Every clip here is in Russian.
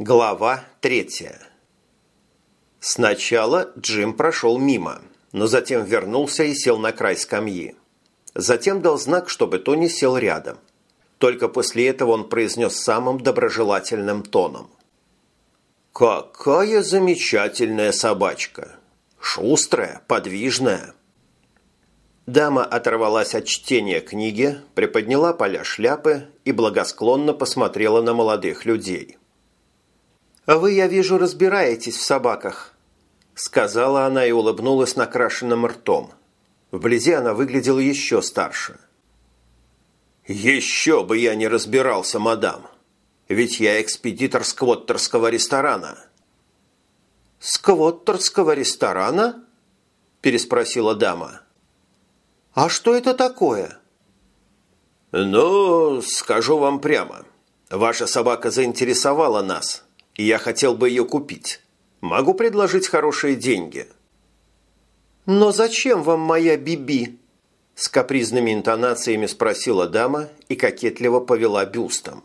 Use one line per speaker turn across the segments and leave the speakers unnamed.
Глава третья. Сначала Джим прошел мимо, но затем вернулся и сел на край скамьи. Затем дал знак, чтобы Тони сел рядом. Только после этого он произнес самым доброжелательным тоном. «Какая замечательная собачка! Шустрая, подвижная!» Дама оторвалась от чтения книги, приподняла поля шляпы и благосклонно посмотрела на молодых людей.
«Вы, я вижу, разбираетесь в собаках», – сказала она и улыбнулась накрашенным ртом. Вблизи она выглядела еще старше.
«Еще бы я не разбирался, мадам! Ведь я экспедитор сквоттерского ресторана!»
«Сквоттерского ресторана?» – переспросила дама. «А что это такое?»
«Ну, скажу вам прямо. Ваша собака заинтересовала нас, и я хотел бы ее купить. Могу предложить хорошие деньги».
«Но зачем вам моя Биби?» С капризными интонациями спросила дама и кокетливо повела бюстом.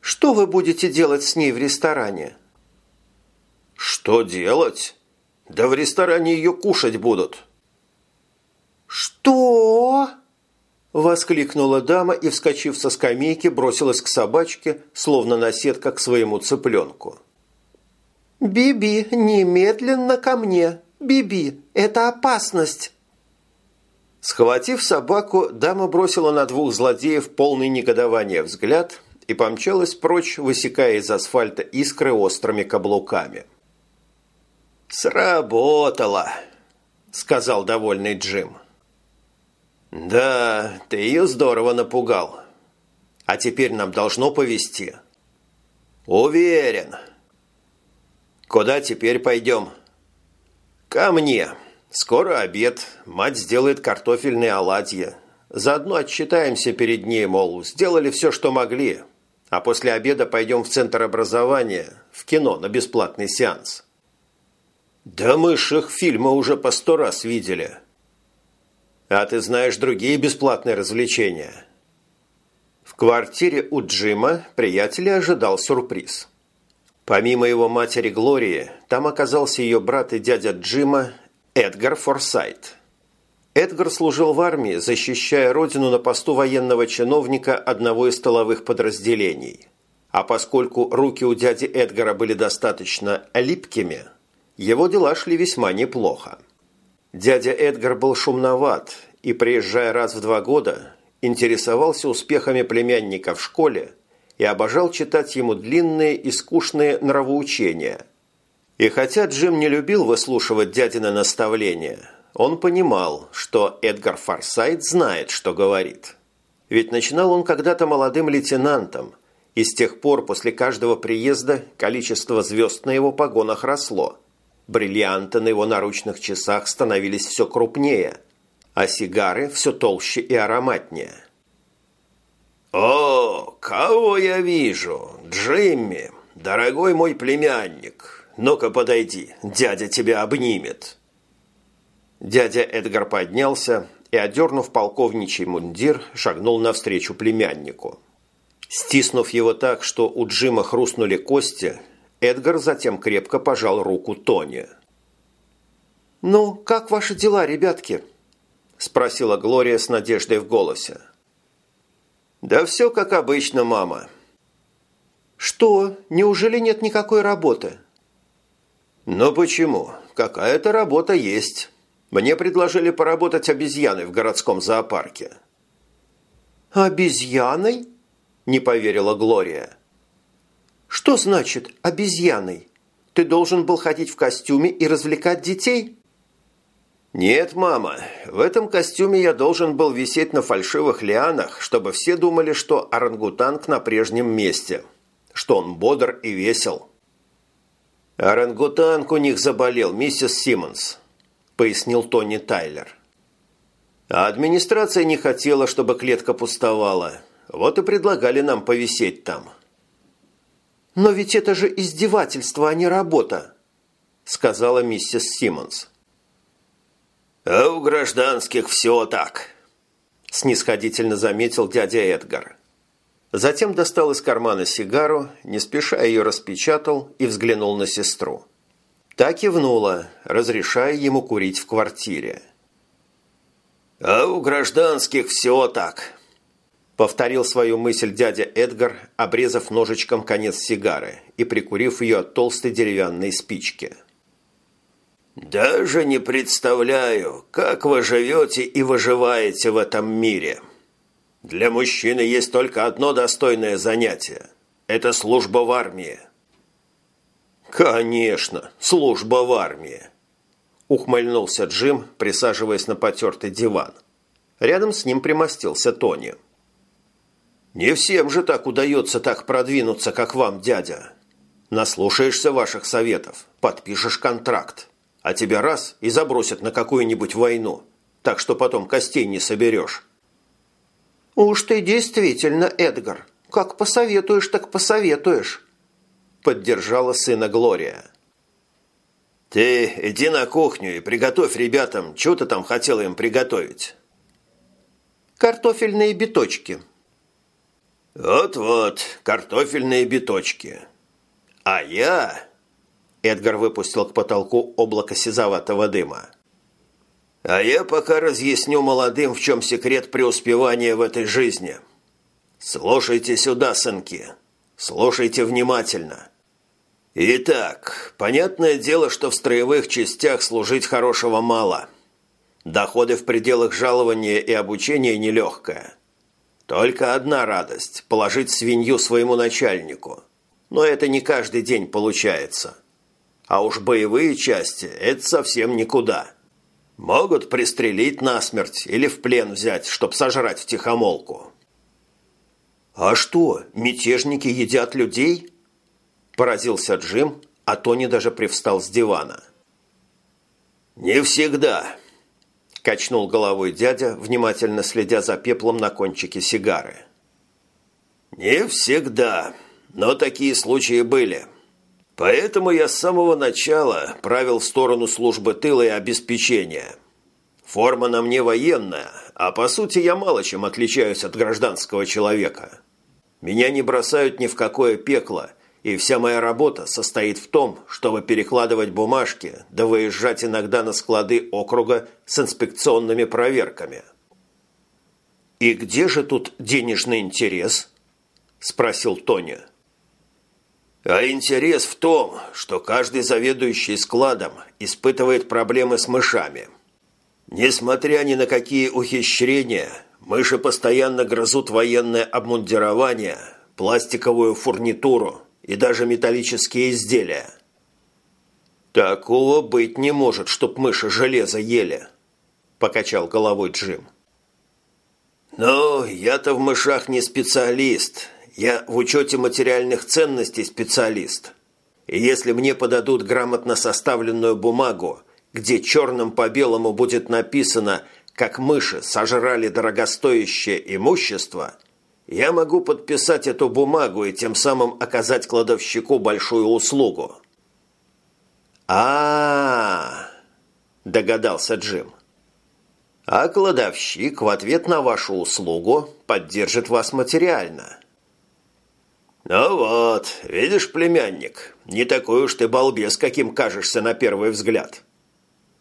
«Что вы будете делать с ней в ресторане?»
«Что делать? Да в ресторане ее кушать будут».
«Что?» Воскликнула дама и, вскочив со скамейки, бросилась к собачке, словно наседка к своему цыпленку. «Биби, немедленно ко мне! Биби, это опасность!»
Схватив собаку, дама бросила на двух злодеев полный негодования взгляд и помчалась прочь, высекая из асфальта искры острыми каблуками. «Сработало!» – сказал довольный Джим. «Да, ты ее здорово напугал. А теперь нам должно повезти». «Уверен». «Куда теперь пойдем?» «Ко мне. Скоро обед. Мать сделает картофельные оладьи. Заодно отчитаемся перед ней, мол, сделали все, что могли. А после обеда пойдем в Центр образования, в кино на бесплатный сеанс». «Да мы ж их фильмы уже по сто раз видели». А ты знаешь другие бесплатные развлечения?» В квартире у Джима приятеля ожидал сюрприз. Помимо его матери Глории, там оказался ее брат и дядя Джима Эдгар Форсайт. Эдгар служил в армии, защищая родину на посту военного чиновника одного из столовых подразделений. А поскольку руки у дяди Эдгара были достаточно липкими, его дела шли весьма неплохо. Дядя Эдгар был шумноват и, приезжая раз в два года, интересовался успехами племянника в школе и обожал читать ему длинные и скучные нравоучения. И хотя Джим не любил выслушивать дядины наставления, он понимал, что Эдгар Форсайт знает, что говорит. Ведь начинал он когда-то молодым лейтенантом, и с тех пор после каждого приезда количество звезд на его погонах росло – Бриллианты на его наручных часах становились все крупнее, а сигары все толще и ароматнее. «О, кого я вижу? Джимми, дорогой мой племянник. Ну-ка подойди, дядя тебя обнимет». Дядя Эдгар поднялся и, одернув полковничий мундир, шагнул навстречу племяннику. Стиснув его так, что у Джима хрустнули кости, Эдгар затем крепко пожал руку Тони.
«Ну, как ваши дела, ребятки?» – спросила Глория с надеждой в голосе.
«Да все как обычно, мама».
«Что, неужели нет никакой работы?»
«Ну почему? Какая-то работа есть. Мне предложили поработать обезьяной в городском зоопарке».
«Обезьяной?» – не поверила Глория. «Что значит обезьяной? Ты должен был ходить в костюме и развлекать детей?»
«Нет, мама, в этом костюме я должен был висеть на фальшивых лианах, чтобы все думали, что орангутанг на прежнем месте, что он бодр и весел». «Орангутанг у них заболел, миссис Симмонс», – пояснил Тони Тайлер. А администрация не хотела, чтобы клетка пустовала. Вот и предлагали нам повисеть там.
«Но ведь это же издевательство, а не работа», – сказала миссис Симмонс.
«А у гражданских все так», – снисходительно заметил дядя Эдгар.
Затем достал из кармана сигару, не спеша ее распечатал и взглянул на сестру. Та кивнула, разрешая ему курить в квартире.
«А у гражданских все так», – повторил свою мысль дядя Эдгар, обрезав ножичком конец сигары и прикурив ее от толстой деревянной спички. «Даже не представляю, как вы живете и выживаете в этом мире». Для мужчины есть только одно достойное занятие – это служба в армии.
Конечно, служба в армии. Ухмыльнулся Джим, присаживаясь на потертый диван. Рядом с ним примостился Тони. «Не всем же так удается так продвинуться, как вам, дядя. Наслушаешься ваших советов, подпишешь контракт, а тебя раз и забросят на какую-нибудь войну, так что потом костей не соберешь.
«Уж ты действительно, Эдгар, как посоветуешь, так посоветуешь»,
поддержала сына Глория.
«Ты иди на кухню и приготовь ребятам, что ты там хотела им приготовить?»
«Картофельные биточки».
«Вот-вот, картофельные биточки. А я...»
Эдгар выпустил к потолку облако сизоватого дыма.
А я пока разъясню молодым, в чем секрет преуспевания в этой жизни. Слушайте сюда, сынки. Слушайте внимательно. Итак, понятное дело, что в строевых частях служить хорошего мало. Доходы в пределах жалования и обучения нелегкое. Только одна радость – положить свинью своему начальнику. Но это не каждый день получается. А уж боевые части – это совсем никуда. Могут пристрелить насмерть или в плен взять, чтоб сожрать в тихомолку.
«А что, мятежники едят людей?» Поразился Джим, а Тони даже привстал с дивана.
«Не всегда», –
качнул головой дядя, внимательно следя за пеплом на кончике сигары.
«Не всегда, но такие случаи были. Поэтому я с самого начала правил в сторону службы тыла и обеспечения. Форма на мне военная, а по сути я мало чем отличаюсь от гражданского человека. Меня не бросают ни в какое пекло, и вся моя работа состоит в том, чтобы перекладывать бумажки, да выезжать иногда на склады округа с инспекционными проверками.
«И где же тут денежный интерес?» – спросил Тоня.
А интерес в том, что каждый заведующий складом испытывает проблемы с мышами. Несмотря ни на какие ухищрения, мыши постоянно грызут военное обмундирование, пластиковую фурнитуру и даже металлические изделия.
«Такого быть не может, чтоб мыши железо ели», – покачал головой Джим.
«Ну, я-то в мышах не специалист, я в учете материальных ценностей специалист. И если мне подадут грамотно составленную бумагу, где черным по белому будет написано, как мыши сожрали дорогостоящее имущество, я могу подписать эту бумагу и тем самым оказать кладовщику большую услугу.
а, -а, -а догадался Джим. А кладовщик в ответ на вашу услугу поддержит вас материально.
«Ну вот, видишь, племянник, не такой уж ты балбес, каким кажешься на первый взгляд.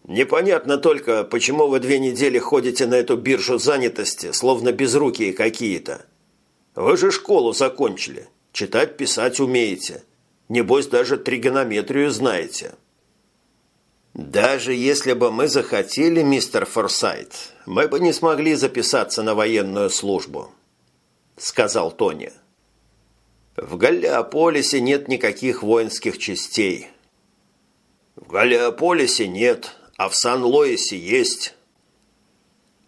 Непонятно только, почему вы две недели ходите на эту биржу занятости, словно безрукие какие-то. Вы же школу закончили, читать, писать умеете. Небось, даже тригонометрию знаете».
«Даже если бы мы захотели, мистер Форсайт, мы бы не смогли записаться на военную службу», – сказал Тони. В Галлиополисе нет никаких воинских частей.
В Галлиополисе нет, а в Сан-Лоисе есть.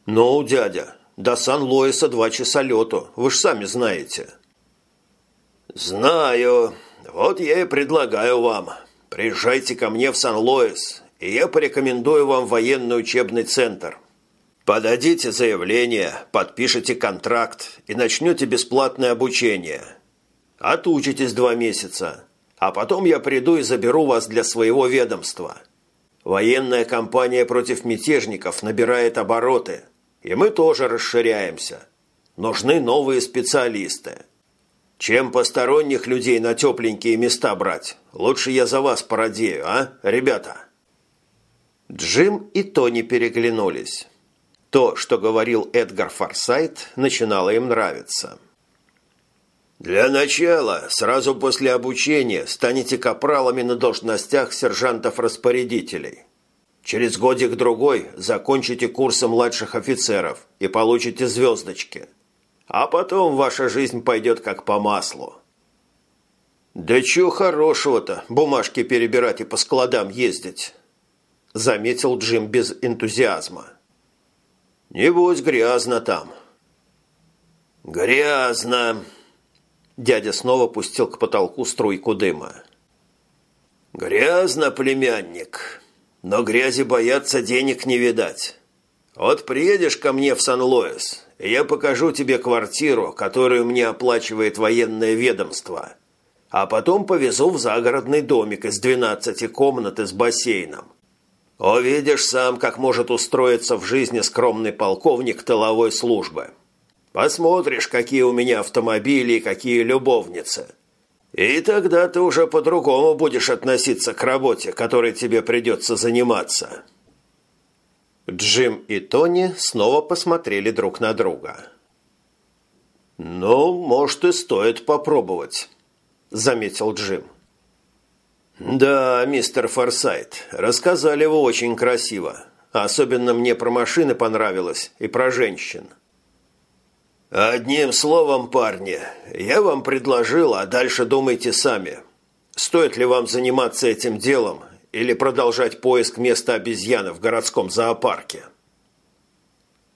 Ну, дядя, до Сан-Лоиса два часа лету, вы ж сами знаете.
Знаю. Вот я и предлагаю вам. Приезжайте ко мне в Сан-Лоис, и я порекомендую вам военный учебный центр. Подадите заявление, подпишите контракт и начнете бесплатное обучение – Отучитесь два месяца, а потом я приду и заберу вас для своего ведомства. Военная кампания против мятежников набирает обороты, и мы тоже расширяемся. Нужны новые специалисты. Чем посторонних людей на тепленькие места брать? Лучше я за вас породею, а, ребята?»
Джим и Тони переглянулись. То, что говорил Эдгар Форсайт, начинало им нравиться.
«Для начала, сразу после обучения, станете капралами на должностях сержантов-распорядителей. Через годик-другой закончите курсы младших офицеров и получите звездочки. А потом ваша жизнь пойдет как по маслу».
«Да чего хорошего-то бумажки перебирать и по складам ездить?» Заметил Джим без энтузиазма.
«Небось, грязно там». «Грязно!» Дядя снова пустил к потолку струйку дыма. «Грязно, племянник, но грязи бояться денег не видать. Вот приедешь ко мне в Сан-Лоис, и я покажу тебе квартиру, которую мне оплачивает военное ведомство, а потом повезу в загородный домик из 12 комнат и с бассейном. Увидишь сам, как может устроиться в жизни скромный полковник тыловой службы». Посмотришь, какие у меня автомобили и какие любовницы. И тогда ты уже по-другому будешь относиться к работе, которой тебе придется заниматься».
Джим и Тони снова посмотрели друг на друга.
«Ну, может, и стоит попробовать», – заметил Джим. «Да, мистер Форсайт, рассказали вы очень красиво. Особенно мне про машины понравилось и про женщин». «Одним словом, парни, я вам предложил, а дальше думайте сами. Стоит ли вам заниматься этим делом или продолжать поиск места обезьяны в городском зоопарке?»